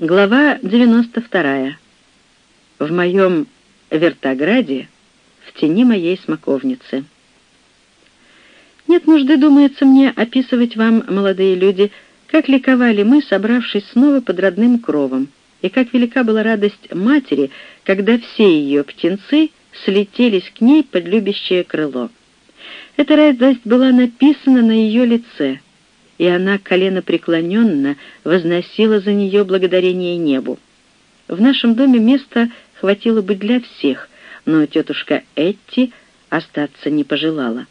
Глава 92. В моем вертограде, в тени моей смоковницы. Нет нужды, думается мне, описывать вам, молодые люди, как ликовали мы, собравшись снова под родным кровом, и как велика была радость матери, когда все ее птенцы слетелись к ней под любящее крыло. Эта радость была написана на ее лице — и она коленопреклоненно возносила за нее благодарение небу. В нашем доме места хватило бы для всех, но тетушка Этти остаться не пожелала.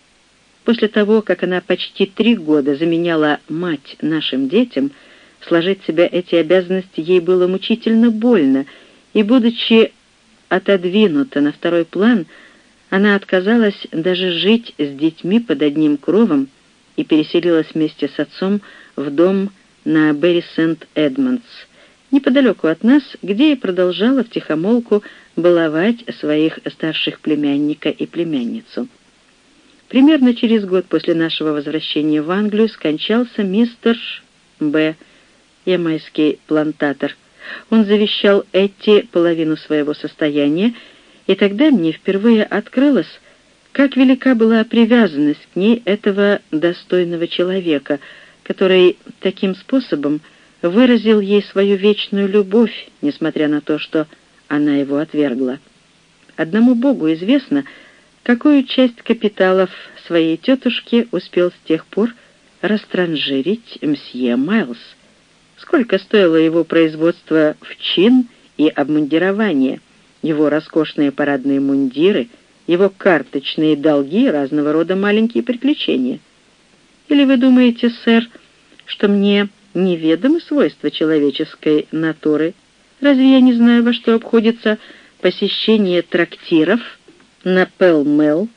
После того, как она почти три года заменяла мать нашим детям, сложить себя эти обязанности ей было мучительно больно, и, будучи отодвинута на второй план, она отказалась даже жить с детьми под одним кровом, и переселилась вместе с отцом в дом на Берри Сент-Эдмондс, неподалеку от нас, где и продолжала втихомолку баловать своих старших племянника и племянницу. Примерно через год после нашего возвращения в Англию скончался мистер Б., ямайский плантатор. Он завещал Этти половину своего состояния, и тогда мне впервые открылось, как велика была привязанность к ней этого достойного человека, который таким способом выразил ей свою вечную любовь, несмотря на то, что она его отвергла. Одному Богу известно, какую часть капиталов своей тетушки успел с тех пор растранжирить мсье Майлз. Сколько стоило его производство в чин и обмундирование, его роскошные парадные мундиры — его карточные долги, разного рода маленькие приключения. Или вы думаете, сэр, что мне неведомы свойства человеческой натуры? Разве я не знаю, во что обходится посещение трактиров на Пелмел,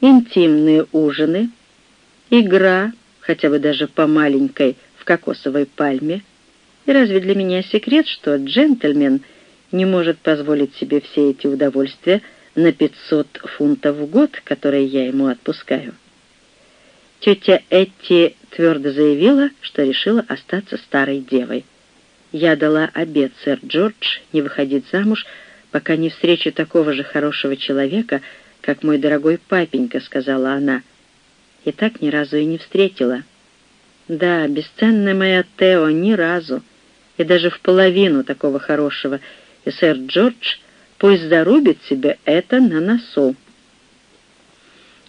интимные ужины, игра, хотя бы даже по маленькой, в кокосовой пальме? И разве для меня секрет, что джентльмен не может позволить себе все эти удовольствия, на 500 фунтов в год, которые я ему отпускаю. Тетя Этти твердо заявила, что решила остаться старой девой. Я дала обет, сэр Джордж, не выходить замуж, пока не встречу такого же хорошего человека, как мой дорогой папенька, сказала она. И так ни разу и не встретила. Да, бесценная моя Тео, ни разу, и даже в половину такого хорошего, и сэр Джордж — Пусть зарубит себе это на носу.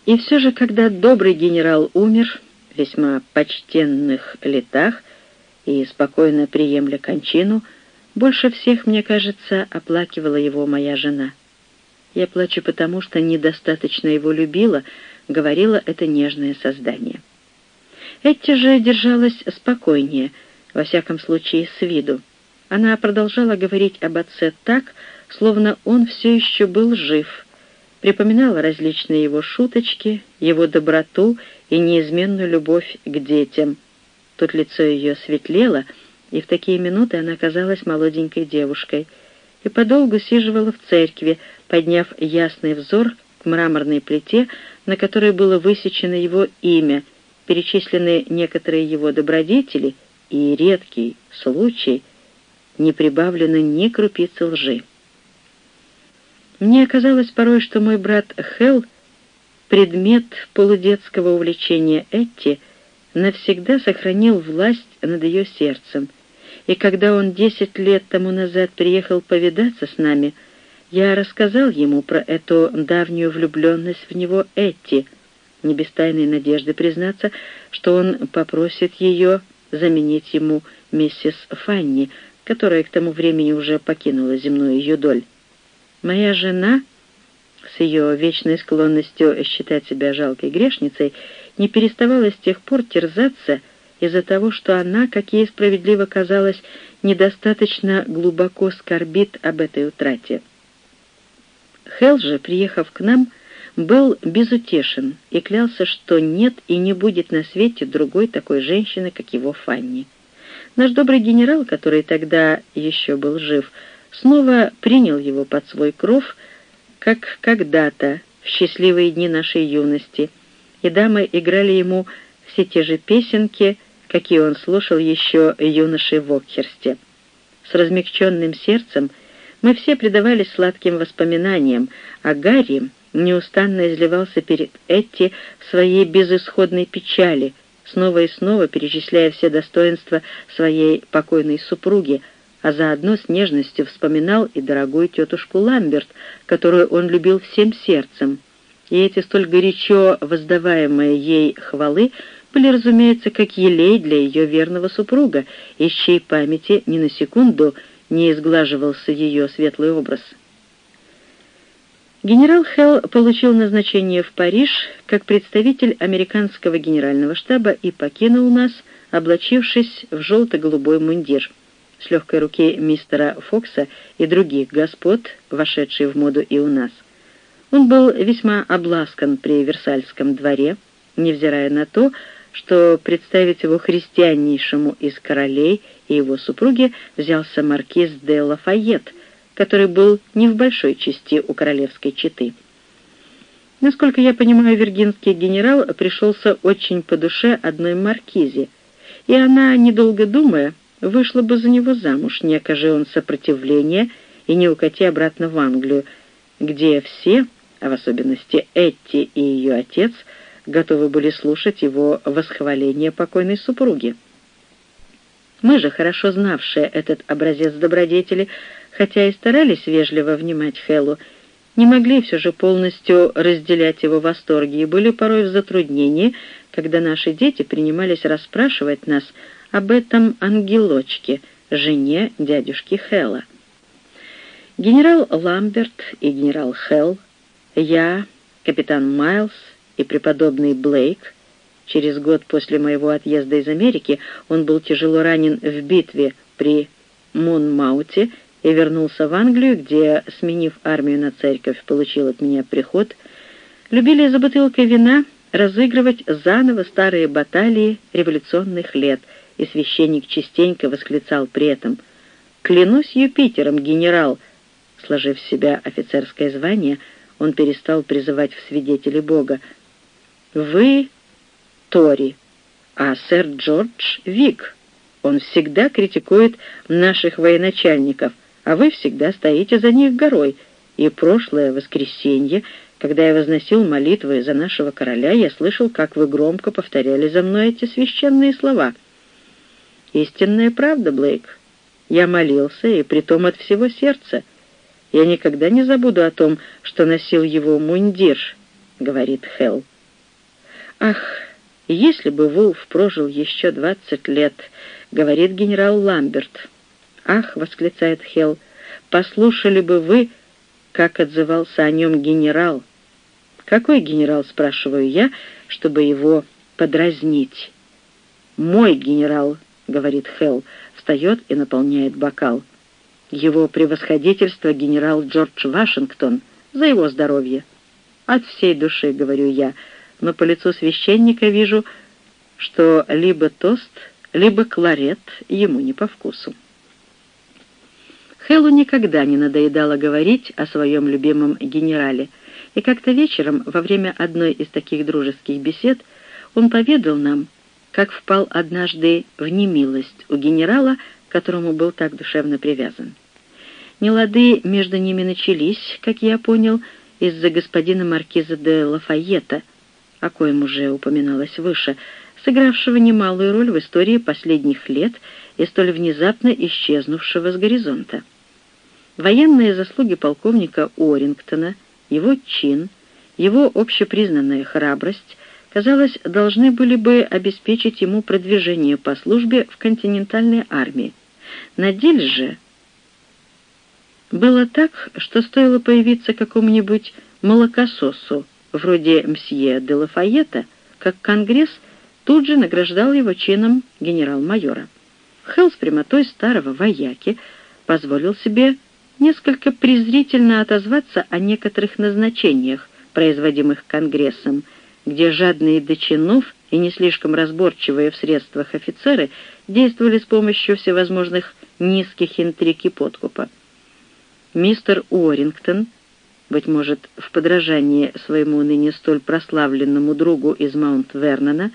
И все же, когда добрый генерал умер, весьма почтенных летах и спокойно приемля кончину, больше всех, мне кажется, оплакивала его моя жена. Я плачу потому, что недостаточно его любила, говорила это нежное создание. Этти же держалась спокойнее, во всяком случае, с виду. Она продолжала говорить об отце так, словно он все еще был жив, припоминала различные его шуточки, его доброту и неизменную любовь к детям. Тут лицо ее светлело, и в такие минуты она казалась молоденькой девушкой, и подолгу сиживала в церкви, подняв ясный взор к мраморной плите, на которой было высечено его имя, перечислены некоторые его добродетели, и редкий случай не прибавлено ни крупицы лжи. Мне казалось порой, что мой брат Хелл, предмет полудетского увлечения Этти, навсегда сохранил власть над ее сердцем, и когда он десять лет тому назад приехал повидаться с нами, я рассказал ему про эту давнюю влюбленность в него Этти, не без тайной надежды признаться, что он попросит ее заменить ему миссис Фанни, которая к тому времени уже покинула земную ее доль. Моя жена, с ее вечной склонностью считать себя жалкой грешницей, не переставала с тех пор терзаться из-за того, что она, как ей справедливо казалось, недостаточно глубоко скорбит об этой утрате. Хелл же, приехав к нам, был безутешен и клялся, что нет и не будет на свете другой такой женщины, как его Фанни. Наш добрый генерал, который тогда еще был жив, снова принял его под свой кров, как когда-то, в счастливые дни нашей юности, и дамы играли ему все те же песенки, какие он слушал еще юношей в Окхерсте. с размягченным сердцем, мы все предавались сладким воспоминаниям, а Гарри неустанно изливался перед Этти в своей безысходной печали, снова и снова перечисляя все достоинства своей покойной супруги, а заодно с нежностью вспоминал и дорогую тетушку Ламберт, которую он любил всем сердцем. И эти столь горячо воздаваемые ей хвалы были, разумеется, как елей для ее верного супруга, из чьей памяти ни на секунду не изглаживался ее светлый образ. Генерал Хелл получил назначение в Париж как представитель американского генерального штаба и покинул нас, облачившись в желто-голубой мундир. С легкой руки мистера Фокса и других господ, вошедшие в моду и у нас. Он был весьма обласкан при Версальском дворе, невзирая на то, что представить его христианнейшему из королей и его супруге взялся маркиз де Лафайет, который был не в большой части у королевской четы. Насколько я понимаю, виргинский генерал пришелся очень по душе одной маркизе, и она, недолго думая, вышла бы за него замуж, не окажи он сопротивления и не укати обратно в Англию, где все, а в особенности Этти и ее отец, готовы были слушать его восхваление покойной супруги. Мы же, хорошо знавшие этот образец добродетели, хотя и старались вежливо внимать Хеллу, не могли все же полностью разделять его восторги и были порой в затруднении, когда наши дети принимались расспрашивать нас об этом ангелочке, жене дядюшки Хэлла. Генерал Ламберт и генерал Хелл, я, капитан Майлз и преподобный Блейк, через год после моего отъезда из Америки он был тяжело ранен в битве при Монмауте и вернулся в Англию, где, сменив армию на церковь, получил от меня приход, любили за бутылкой вина разыгрывать заново старые баталии революционных лет, и священник частенько восклицал при этом «Клянусь Юпитером, генерал!» Сложив в себя офицерское звание, он перестал призывать в свидетели Бога. «Вы Тори, а сэр Джордж — Вик. Он всегда критикует наших военачальников — а вы всегда стоите за них горой. И прошлое воскресенье, когда я возносил молитвы за нашего короля, я слышал, как вы громко повторяли за мной эти священные слова. Истинная правда, Блейк. Я молился, и притом от всего сердца. Я никогда не забуду о том, что носил его мундир, — говорит Хелл. Ах, если бы Вулф прожил еще двадцать лет, — говорит генерал Ламберт, — «Ах!» — восклицает Хелл, — «послушали бы вы, как отзывался о нем генерал». «Какой генерал?» — спрашиваю я, чтобы его подразнить. «Мой генерал», — говорит Хелл, встает и наполняет бокал. «Его превосходительство генерал Джордж Вашингтон. За его здоровье». «От всей души», — говорю я, но по лицу священника вижу, что либо тост, либо кларет ему не по вкусу. Хэллу никогда не надоедало говорить о своем любимом генерале, и как-то вечером, во время одной из таких дружеских бесед, он поведал нам, как впал однажды в немилость у генерала, к которому был так душевно привязан. Нелады между ними начались, как я понял, из-за господина маркиза де Лафайета, о коем уже упоминалось выше, сыгравшего немалую роль в истории последних лет и столь внезапно исчезнувшего с горизонта. Военные заслуги полковника Орингтона, его чин, его общепризнанная храбрость, казалось, должны были бы обеспечить ему продвижение по службе в континентальной армии. На деле же было так, что стоило появиться какому-нибудь молокососу, вроде мсье де Лафайета, как Конгресс тут же награждал его чином генерал-майора. Хелл с прямотой старого вояки позволил себе несколько презрительно отозваться о некоторых назначениях, производимых Конгрессом, где жадные до чинов и не слишком разборчивые в средствах офицеры действовали с помощью всевозможных низких интриг и подкупа. Мистер Уоррингтон, быть может, в подражании своему ныне столь прославленному другу из Маунт-Вернона,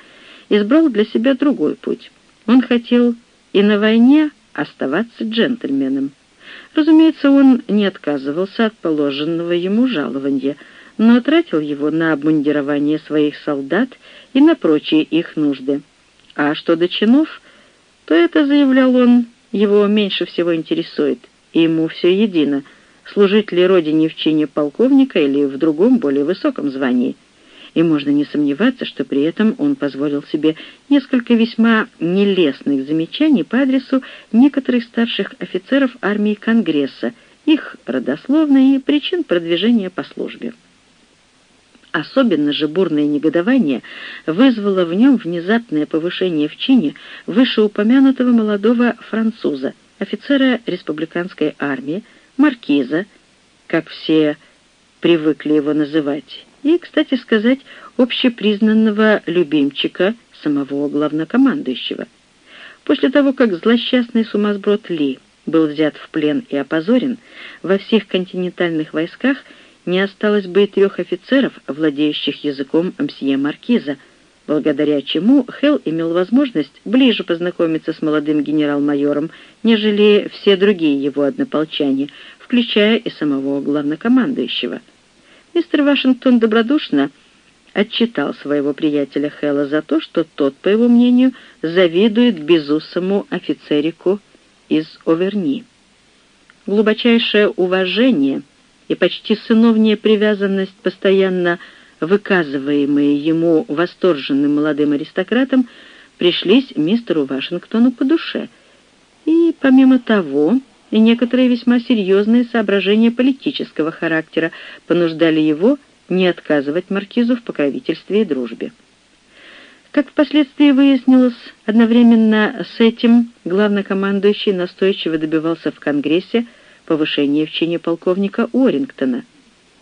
избрал для себя другой путь. Он хотел и на войне оставаться джентльменом. Разумеется, он не отказывался от положенного ему жалования, но тратил его на обмундирование своих солдат и на прочие их нужды. А что до чинов, то это, заявлял он, его меньше всего интересует, и ему все едино, служить ли родине в чине полковника или в другом, более высоком звании — и можно не сомневаться, что при этом он позволил себе несколько весьма нелестных замечаний по адресу некоторых старших офицеров армии Конгресса, их родословной и причин продвижения по службе. Особенно же бурное негодование вызвало в нем внезапное повышение в чине вышеупомянутого молодого француза, офицера республиканской армии, маркиза, как все привыкли его называть, и, кстати сказать, общепризнанного любимчика самого главнокомандующего. После того, как злосчастный сумасброд Ли был взят в плен и опозорен, во всех континентальных войсках не осталось бы и трех офицеров, владеющих языком мсье Маркиза, благодаря чему Хелл имел возможность ближе познакомиться с молодым генерал-майором, нежели все другие его однополчане, включая и самого главнокомандующего — Мистер Вашингтон добродушно отчитал своего приятеля Хэлла за то, что тот, по его мнению, завидует безусому офицерику из Оверни. Глубочайшее уважение и почти сыновняя привязанность, постоянно выказываемые ему восторженным молодым аристократам, пришлись мистеру Вашингтону по душе. И, помимо того, и некоторые весьма серьезные соображения политического характера понуждали его не отказывать маркизу в покровительстве и дружбе. Как впоследствии выяснилось, одновременно с этим главнокомандующий настойчиво добивался в Конгрессе повышения в чине полковника Уоррингтона.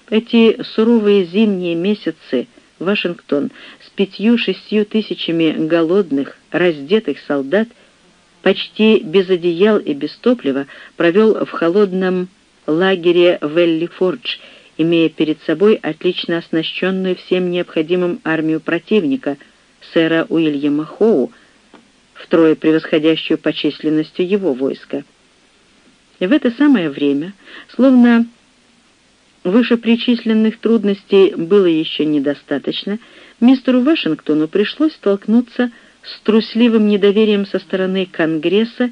Эти суровые зимние месяцы Вашингтон с пятью-шестью тысячами голодных, раздетых солдат почти без одеял и без топлива, провел в холодном лагере Велли-Фордж, имея перед собой отлично оснащенную всем необходимым армию противника, сэра Уильяма Хоу, втрое превосходящую по численности его войска. И в это самое время, словно вышепричисленных трудностей было еще недостаточно, мистеру Вашингтону пришлось столкнуться с трусливым недоверием со стороны Конгресса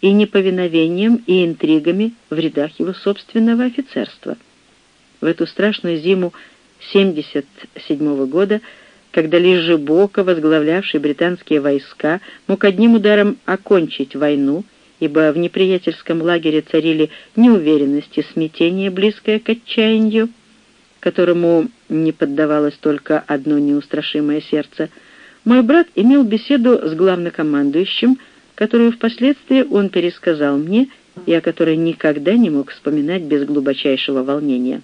и неповиновением и интригами в рядах его собственного офицерства. В эту страшную зиму 77 года, когда лишь Жибока, возглавлявший британские войска, мог одним ударом окончить войну, ибо в неприятельском лагере царили неуверенность и смятение, близкое к отчаянию, которому не поддавалось только одно неустрашимое сердце — мой брат имел беседу с главнокомандующим, которую впоследствии он пересказал мне и о которой никогда не мог вспоминать без глубочайшего волнения.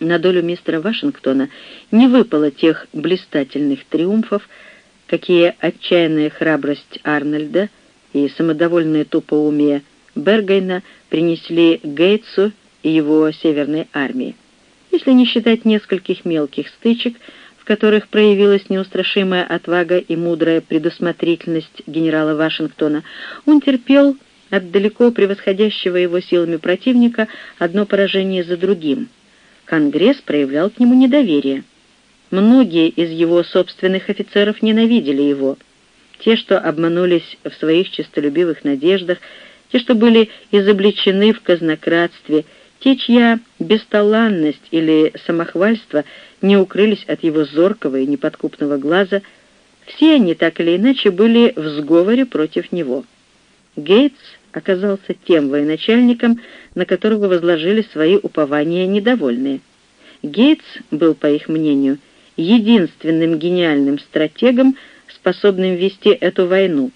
На долю мистера Вашингтона не выпало тех блистательных триумфов, какие отчаянная храбрость Арнольда и самодовольное тупоумие Бергайна принесли Гейтсу и его Северной армии. Если не считать нескольких мелких стычек, в которых проявилась неустрашимая отвага и мудрая предусмотрительность генерала Вашингтона, он терпел от далеко превосходящего его силами противника одно поражение за другим. Конгресс проявлял к нему недоверие. Многие из его собственных офицеров ненавидели его. Те, что обманулись в своих честолюбивых надеждах, те, что были изобличены в казнократстве, те, чья бесталанность или самохвальство не укрылись от его зоркого и неподкупного глаза, все они так или иначе были в сговоре против него. Гейтс оказался тем военачальником, на которого возложили свои упования недовольные. Гейтс был, по их мнению, единственным гениальным стратегом, способным вести эту войну,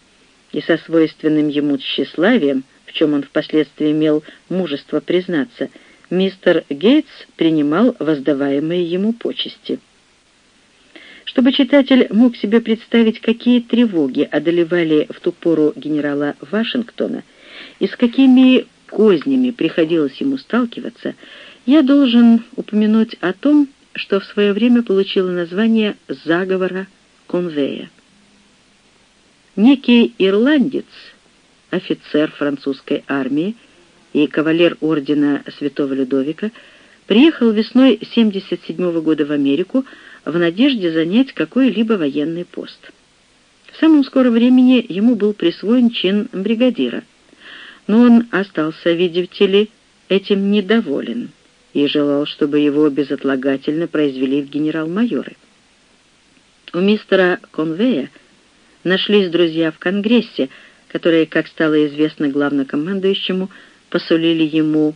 и со свойственным ему тщеславием, в чем он впоследствии имел мужество признаться – мистер Гейтс принимал воздаваемые ему почести. Чтобы читатель мог себе представить, какие тревоги одолевали в ту пору генерала Вашингтона и с какими кознями приходилось ему сталкиваться, я должен упомянуть о том, что в свое время получило название «заговора Конвея». Некий ирландец, офицер французской армии и кавалер ордена Святого Людовика, приехал весной 1977 года в Америку в надежде занять какой-либо военный пост. В самом скором времени ему был присвоен чин бригадира, но он остался, видите ли, этим недоволен и желал, чтобы его безотлагательно произвели в генерал-майоры. У мистера Конвея нашлись друзья в Конгрессе, которые, как стало известно главнокомандующему, посулили ему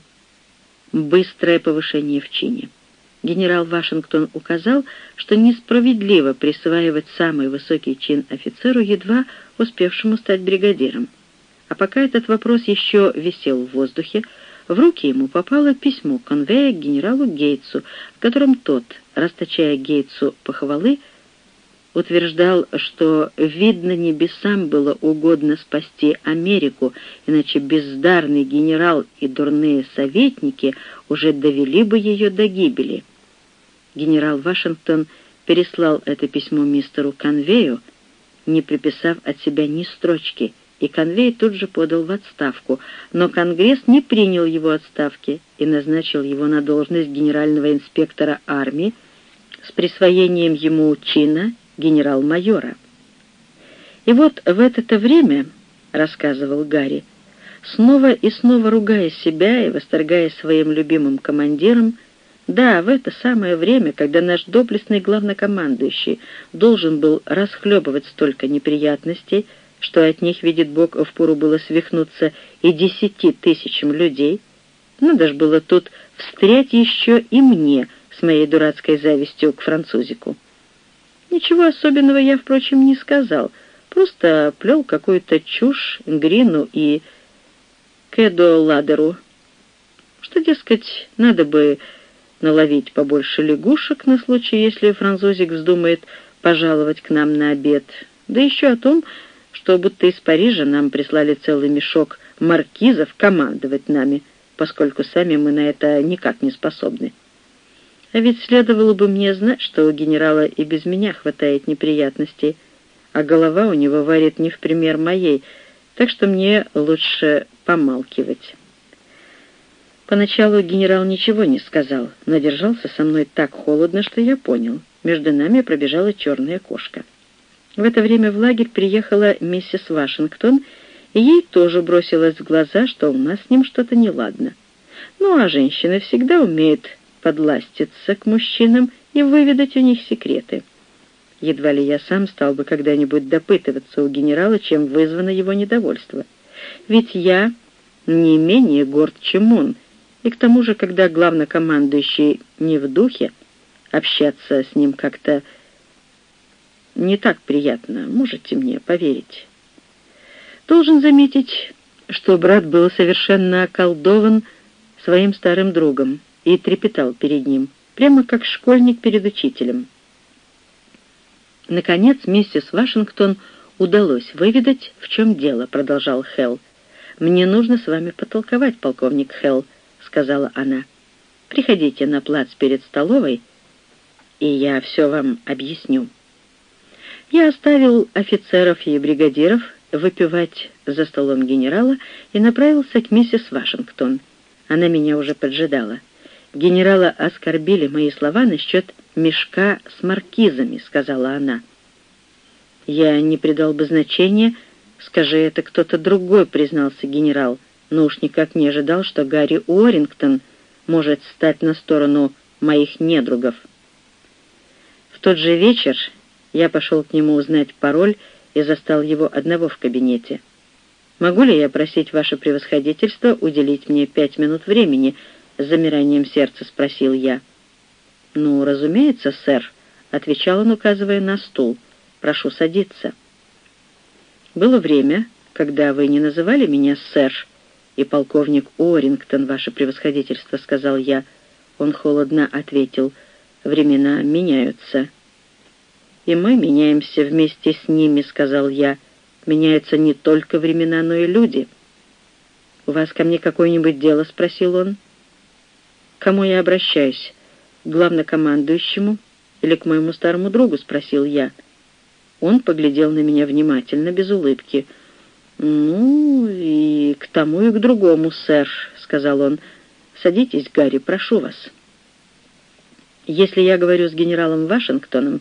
быстрое повышение в чине. Генерал Вашингтон указал, что несправедливо присваивать самый высокий чин офицеру, едва успевшему стать бригадиром. А пока этот вопрос еще висел в воздухе, в руки ему попало письмо конвея к генералу Гейтсу, в котором тот, расточая Гейтсу похвалы, утверждал, что, видно, небесам было угодно спасти Америку, иначе бездарный генерал и дурные советники уже довели бы ее до гибели. Генерал Вашингтон переслал это письмо мистеру Конвею, не приписав от себя ни строчки, и Конвей тут же подал в отставку, но Конгресс не принял его отставки и назначил его на должность генерального инспектора армии с присвоением ему чина генерал-майора. И вот в это-то время, рассказывал Гарри, снова и снова ругая себя и восторгаясь своим любимым командиром, да, в это самое время, когда наш доблестный главнокомандующий должен был расхлебывать столько неприятностей, что от них, видит Бог, впору было свихнуться и десяти тысячам людей, надо ж было тут встрять еще и мне с моей дурацкой завистью к французику. Ничего особенного я, впрочем, не сказал, просто плел какую-то чушь Грину и Кэдо Ладеру, что, дескать, надо бы наловить побольше лягушек на случай, если французик вздумает пожаловать к нам на обед, да еще о том, что будто из Парижа нам прислали целый мешок маркизов командовать нами, поскольку сами мы на это никак не способны. А ведь следовало бы мне знать, что у генерала и без меня хватает неприятностей, а голова у него варит не в пример моей, так что мне лучше помалкивать». Поначалу генерал ничего не сказал, но держался со мной так холодно, что я понял. Между нами пробежала черная кошка. В это время в лагерь приехала миссис Вашингтон, и ей тоже бросилось в глаза, что у нас с ним что-то неладно. Ну, а женщины всегда умеют подластиться к мужчинам и выведать у них секреты. Едва ли я сам стал бы когда-нибудь допытываться у генерала, чем вызвано его недовольство. Ведь я не менее горд, чем он, и к тому же, когда главнокомандующий не в духе, общаться с ним как-то не так приятно, можете мне поверить. Должен заметить, что брат был совершенно околдован своим старым другом и трепетал перед ним, прямо как школьник перед учителем. Наконец, миссис Вашингтон удалось выведать, в чем дело, продолжал Хелл. «Мне нужно с вами потолковать, полковник Хелл», — сказала она. «Приходите на плац перед столовой, и я все вам объясню». Я оставил офицеров и бригадиров выпивать за столом генерала и направился к миссис Вашингтон. Она меня уже поджидала. «Генерала оскорбили мои слова насчет мешка с маркизами», — сказала она. «Я не придал бы значения, скажи это кто-то другой», — признался генерал, но уж никак не ожидал, что Гарри Уоррингтон может стать на сторону моих недругов. В тот же вечер я пошел к нему узнать пароль и застал его одного в кабинете. «Могу ли я просить ваше превосходительство уделить мне пять минут времени?» — с замиранием сердца спросил я. «Ну, разумеется, сэр», — отвечал он, указывая на стул. «Прошу садиться». «Было время, когда вы не называли меня сэр, и полковник Орингтон, ваше превосходительство», — сказал я. Он холодно ответил. «Времена меняются». «И мы меняемся вместе с ними», — сказал я. «Меняются не только времена, но и люди». «У вас ко мне какое-нибудь дело?» — спросил он. «К кому я обращаюсь? К главнокомандующему или к моему старому другу?» — спросил я. Он поглядел на меня внимательно, без улыбки. «Ну, и к тому, и к другому, сэр», — сказал он. «Садитесь, Гарри, прошу вас». «Если я говорю с генералом Вашингтоном,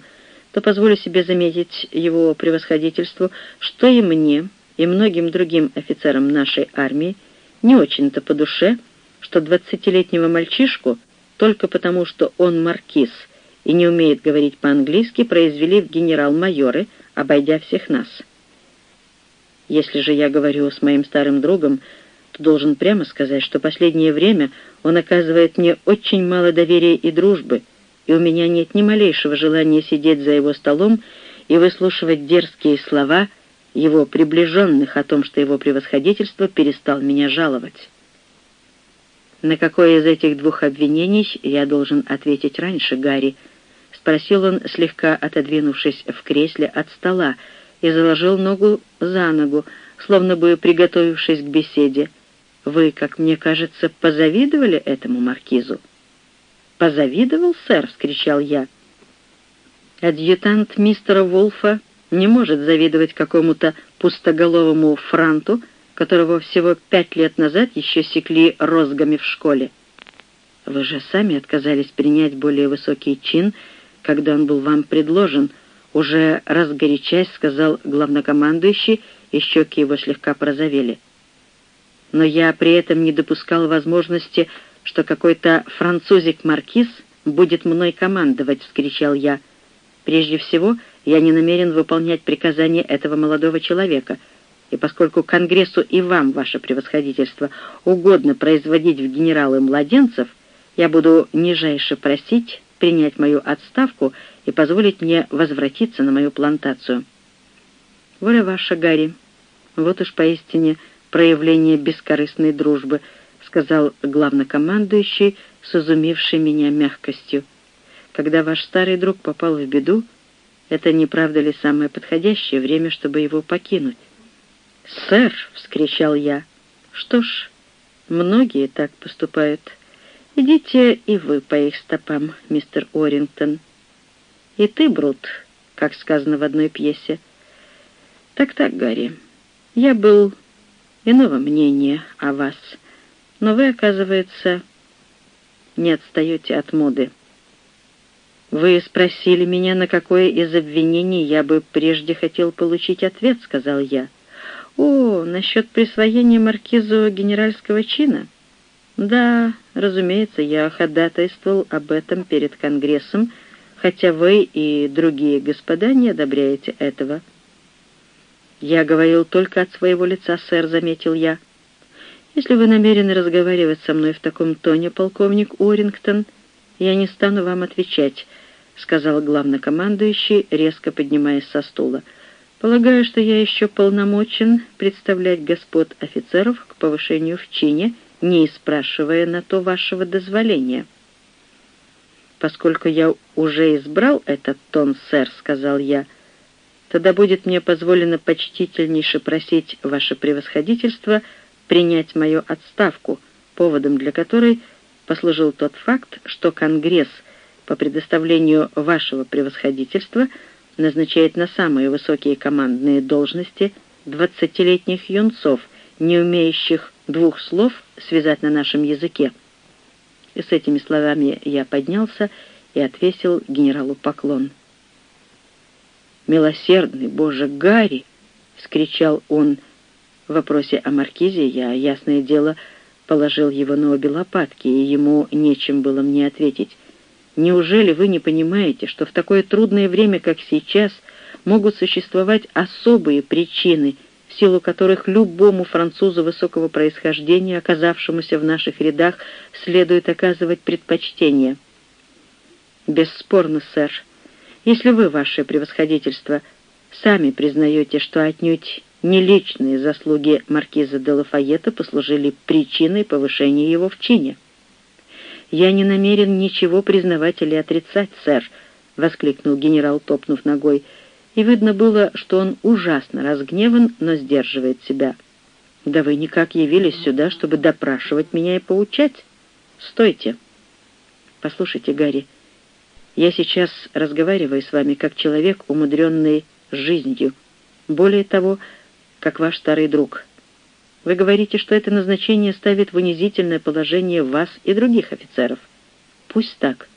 то позволю себе заметить его превосходительству, что и мне, и многим другим офицерам нашей армии не очень-то по душе, что двадцатилетнего мальчишку, только потому что он маркиз и не умеет говорить по-английски, произвели в генерал-майоры, обойдя всех нас». Если же я говорю с моим старым другом, то должен прямо сказать, что последнее время он оказывает мне очень мало доверия и дружбы, и у меня нет ни малейшего желания сидеть за его столом и выслушивать дерзкие слова его приближенных о том, что его превосходительство перестал меня жаловать. «На какое из этих двух обвинений я должен ответить раньше, Гарри?» — спросил он, слегка отодвинувшись в кресле от стола, — и заложил ногу за ногу, словно бы приготовившись к беседе. «Вы, как мне кажется, позавидовали этому маркизу?» «Позавидовал, сэр?» — вскричал я. «Адъютант мистера Волфа не может завидовать какому-то пустоголовому франту, которого всего пять лет назад еще секли розгами в школе. Вы же сами отказались принять более высокий чин, когда он был вам предложен», уже разгорячась, сказал главнокомандующий, и щеки его слегка прозовели. Но я при этом не допускал возможности, что какой-то французик-маркиз будет мной командовать, — вскричал я. Прежде всего, я не намерен выполнять приказания этого молодого человека, и поскольку Конгрессу и вам, ваше превосходительство, угодно производить в генералы младенцев, я буду нижайше просить принять мою отставку и позволить мне возвратиться на мою плантацию. Воля ваша, Гарри, вот уж поистине проявление бескорыстной дружбы, сказал главнокомандующий с изумившей меня мягкостью. Когда ваш старый друг попал в беду, это не правда ли самое подходящее время, чтобы его покинуть? «Сэр!» — вскричал я. «Что ж, многие так поступают». Идите и вы по их стопам, мистер Орингтон. И ты, Брут, как сказано в одной пьесе. Так-так, Гарри, я был иного мнения о вас, но вы, оказывается, не отстаете от моды. «Вы спросили меня, на какое из обвинений я бы прежде хотел получить ответ», — сказал я. «О, насчет присвоения маркизу генеральского чина?» Да, разумеется, я ходатайствовал об этом перед Конгрессом, хотя вы и другие господа не одобряете этого. Я говорил только от своего лица, сэр, заметил я. Если вы намерены разговаривать со мной в таком тоне, полковник Уоррингтон, я не стану вам отвечать, сказал главнокомандующий, резко поднимаясь со стула. Полагаю, что я еще полномочен представлять господ офицеров к повышению в чине не спрашивая на то вашего дозволения. «Поскольку я уже избрал этот тон, сэр», — сказал я, — «тогда будет мне позволено почтительнейше просить ваше превосходительство принять мою отставку, поводом для которой послужил тот факт, что Конгресс по предоставлению вашего превосходительства назначает на самые высокие командные должности двадцатилетних юнцов, не умеющих двух слов связать на нашем языке. И с этими словами я поднялся и отвесил генералу поклон. «Милосердный Боже, Гарри!» — скричал он. В вопросе о Маркизе я, ясное дело, положил его на обе лопатки, и ему нечем было мне ответить. «Неужели вы не понимаете, что в такое трудное время, как сейчас, могут существовать особые причины — в силу которых любому французу высокого происхождения, оказавшемуся в наших рядах, следует оказывать предпочтение. Бесспорно, сэр, если вы, ваше превосходительство, сами признаете, что отнюдь не личные заслуги маркиза де Лафайета послужили причиной повышения его в чине. «Я не намерен ничего признавать или отрицать, сэр», — воскликнул генерал, топнув ногой, — и видно было, что он ужасно разгневан, но сдерживает себя. «Да вы никак явились сюда, чтобы допрашивать меня и поучать? Стойте!» «Послушайте, Гарри, я сейчас разговариваю с вами как человек, умудренный жизнью. Более того, как ваш старый друг. Вы говорите, что это назначение ставит в унизительное положение вас и других офицеров. Пусть так.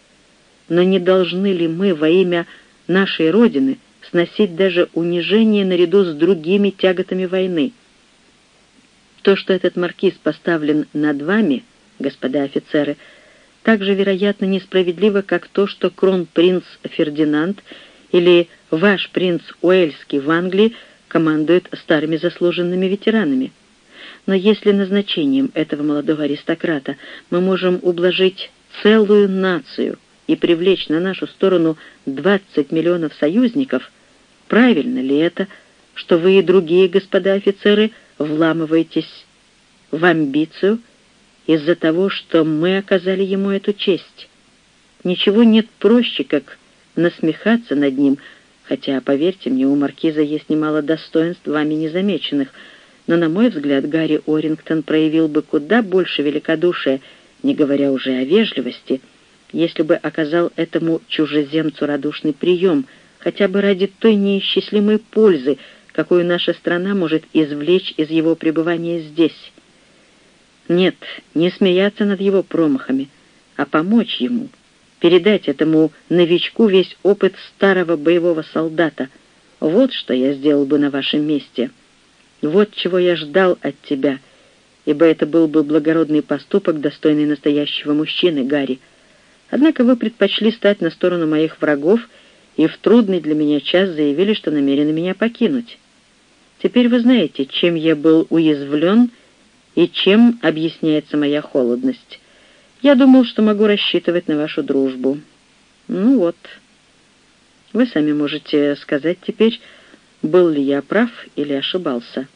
Но не должны ли мы во имя нашей Родины сносить даже унижение наряду с другими тяготами войны? То, что этот маркиз поставлен над вами, господа офицеры, так же, вероятно, несправедливо, как то, что кронпринц Фердинанд или ваш принц Уэльский в Англии командует старыми заслуженными ветеранами. Но если назначением этого молодого аристократа мы можем ублажить целую нацию и привлечь на нашу сторону 20 миллионов союзников, правильно ли это, что вы и другие господа офицеры вламываетесь в амбицию из-за того, что мы оказали ему эту честь? Ничего нет проще, как насмехаться над ним, хотя, поверьте мне, у маркиза есть немало достоинств, вами незамеченных — но, на мой взгляд, Гарри Орингтон проявил бы куда больше великодушия, не говоря уже о вежливости, если бы оказал этому чужеземцу радушный прием, хотя бы ради той неисчислимой пользы, какую наша страна может извлечь из его пребывания здесь. Нет, не смеяться над его промахами, а помочь ему, передать этому новичку весь опыт старого боевого солдата. Вот что я сделал бы на вашем месте». Вот чего я ждал от тебя, ибо это был бы благородный поступок, достойный настоящего мужчины, Гарри. Однако вы предпочли стать на сторону моих врагов и в трудный для меня час заявили, что намерены меня покинуть. Теперь вы знаете, чем я был уязвлен и чем объясняется моя холодность. Я думал, что могу рассчитывать на вашу дружбу. Ну вот. Вы сами можете сказать теперь, был ли я прав или ошибался.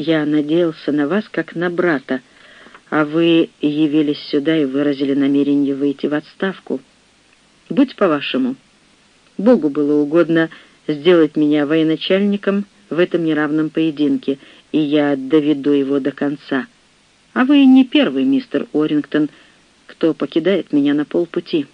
Я надеялся на вас, как на брата, а вы явились сюда и выразили намерение выйти в отставку. Будь по-вашему. Богу было угодно сделать меня военачальником в этом неравном поединке, и я доведу его до конца. А вы не первый, мистер Орингтон, кто покидает меня на полпути».